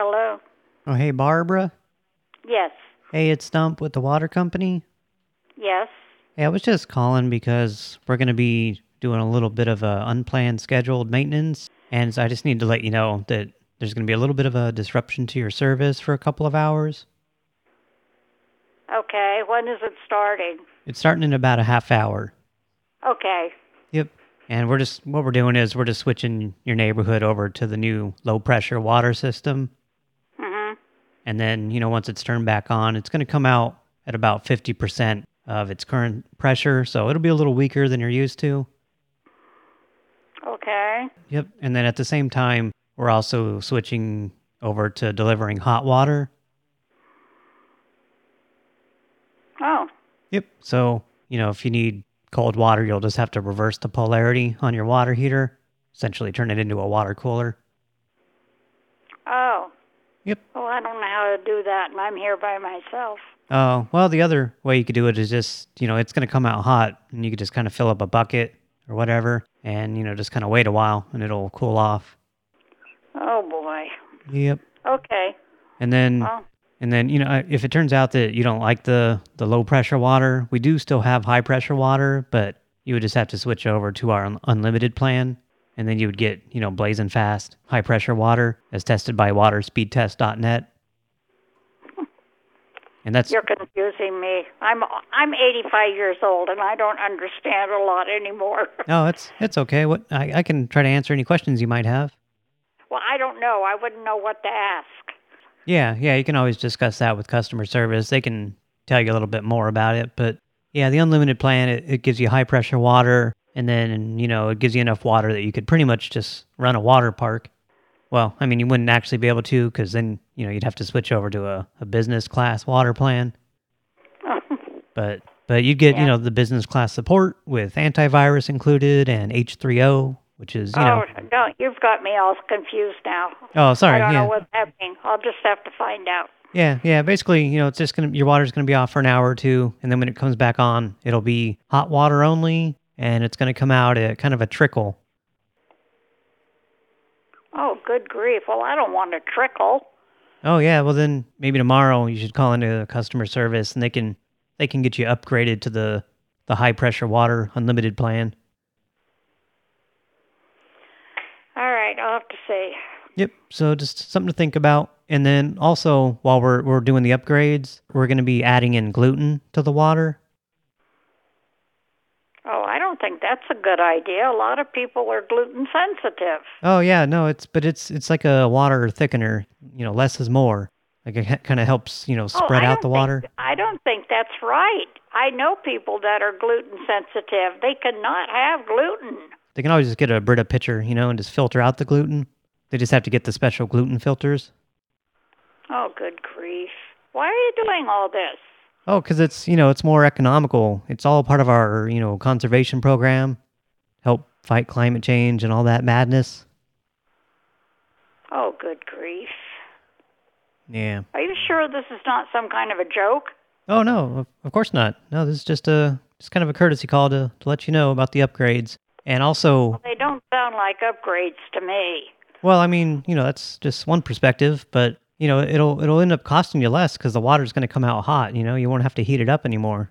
Hello. Oh, hey, Barbara. Yes. Hey, it's Stump with the water company. Yes. Hey, I was just calling because we're going to be doing a little bit of a unplanned scheduled maintenance, and so I just need to let you know that there's going to be a little bit of a disruption to your service for a couple of hours. Okay. When is it starting? It's starting in about a half hour. Okay. Yep. And we're just what we're doing is we're just switching your neighborhood over to the new low pressure water system. And then, you know, once it's turned back on, it's going to come out at about 50% of its current pressure, so it'll be a little weaker than you're used to. Okay. Yep. And then at the same time, we're also switching over to delivering hot water. Oh. Yep. So, you know, if you need cold water, you'll just have to reverse the polarity on your water heater, essentially turn it into a water cooler. Oh. Yep. Well, I don't know how to do that, and I'm here by myself. Oh, well, the other way you could do it is just, you know, it's going to come out hot, and you could just kind of fill up a bucket or whatever, and, you know, just kind of wait a while, and it'll cool off. Oh boy. Yep. Okay. And then, Well, and then, you know, if it turns out that you don't like the, the low pressure water, we do still have high pressure water, but you would just have to switch over to our un- unlimited plan, and then you would get, you know, blazing fast high pressure water as tested by waterspeedtest.net. And that's you're confusing me. I'm I'm 85 years old, and I don't understand a lot anymore. no, it's it's okay. What I, I can try to answer any questions you might have. well, I don't know. I wouldn't know what to ask. Yeah, yeah, you can always discuss that with customer service. They can tell you a little bit more about it. But yeah, the unlimited plan, it, it gives you high pressure water, and then, you know, it gives you enough water that you could pretty much just run a water park. Well, I mean, you wouldn't actually be able to because then, you know, you'd have to switch over to a, a business class water plan. But but you'd get, you know, the business class support with antivirus included and H3O, which is, you know... oh, no, you've got me all confused now. Oh, sorry, I don't yeah. know what's happening. I'll just have to find out. Yeah, yeah. Basically, you know, it's just gonna your water's gonna be off for an hour or two, and then when it comes back on, it'll be hot water only, and it's gonna come out at kind of a trickle. Oh, good grief. Well, I don't want a trickle. Oh yeah, well then maybe tomorrow you should call into customer service, and they can they can get you upgraded to the the high pressure water unlimited plan. All right, I'll have to see. Yep. So just something to think about. And then also while we're we're doing the upgrades, we're gonna be adding in gluten to the water. Oh, I don't think that's a good idea. A lot of people are gluten sensitive. Oh yeah, no, it's but it's it's like a water thickener. You know, less is more. Like it kind of helps you know Oh, spread I out the think- water. I don't think that's right. I know people that are gluten sensitive. They cannot have gluten. They can always just get a Brita pitcher, you know, and just filter out the gluten. They just have to get the special gluten filters. Oh, good grief. Why are you doing all this? Oh, because it's you know it's more economical. It's all part of our you know conservation program, help fight climate change and all that madness. Oh, good grief. Yeah. Are you sure this is not some kind of a joke? Oh no, of, of course not. No, this is just a just kind of a courtesy call to to let you know about the upgrades. And also, They don't sound like upgrades to me. well, I mean, you know, that's just one perspective, but you know, it'll it'll end up costing you less because the water's going to come out hot. You know, you won't have to heat it up anymore.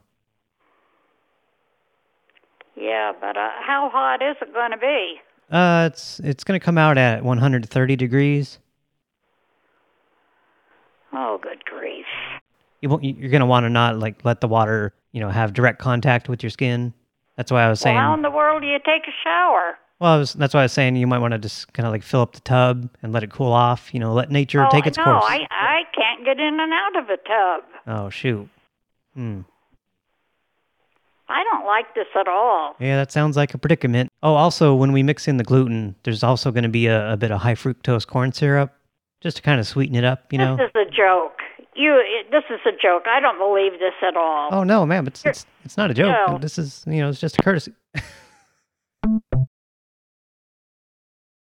Yeah, but uh, how hot is it going to be? Uh, it's it's going to come out at 130 degrees. Oh, good grief. You won't, you're going to want to not like let the water, you know, have direct contact with your skin. That's why I was Well, saying. how in the world do you take a shower? Well, I was, that's why I was saying you might want to just kind of like fill up the tub and let it cool off. You know, let nature oh, take its no, course. I, I can't get in and out of a tub. Oh shoot. Hmm. I don't like this at all. Yeah, that sounds like a predicament. Oh, also, when we mix in the gluten, there's also going to be a, a bit of high fructose corn syrup, just to kind of sweeten it up, you know. This is a joke. You, it, this is a joke. I don't believe this at all. Oh no, ma'am, it's it's it's not a joke. No. This is you know, it's just a courtesy.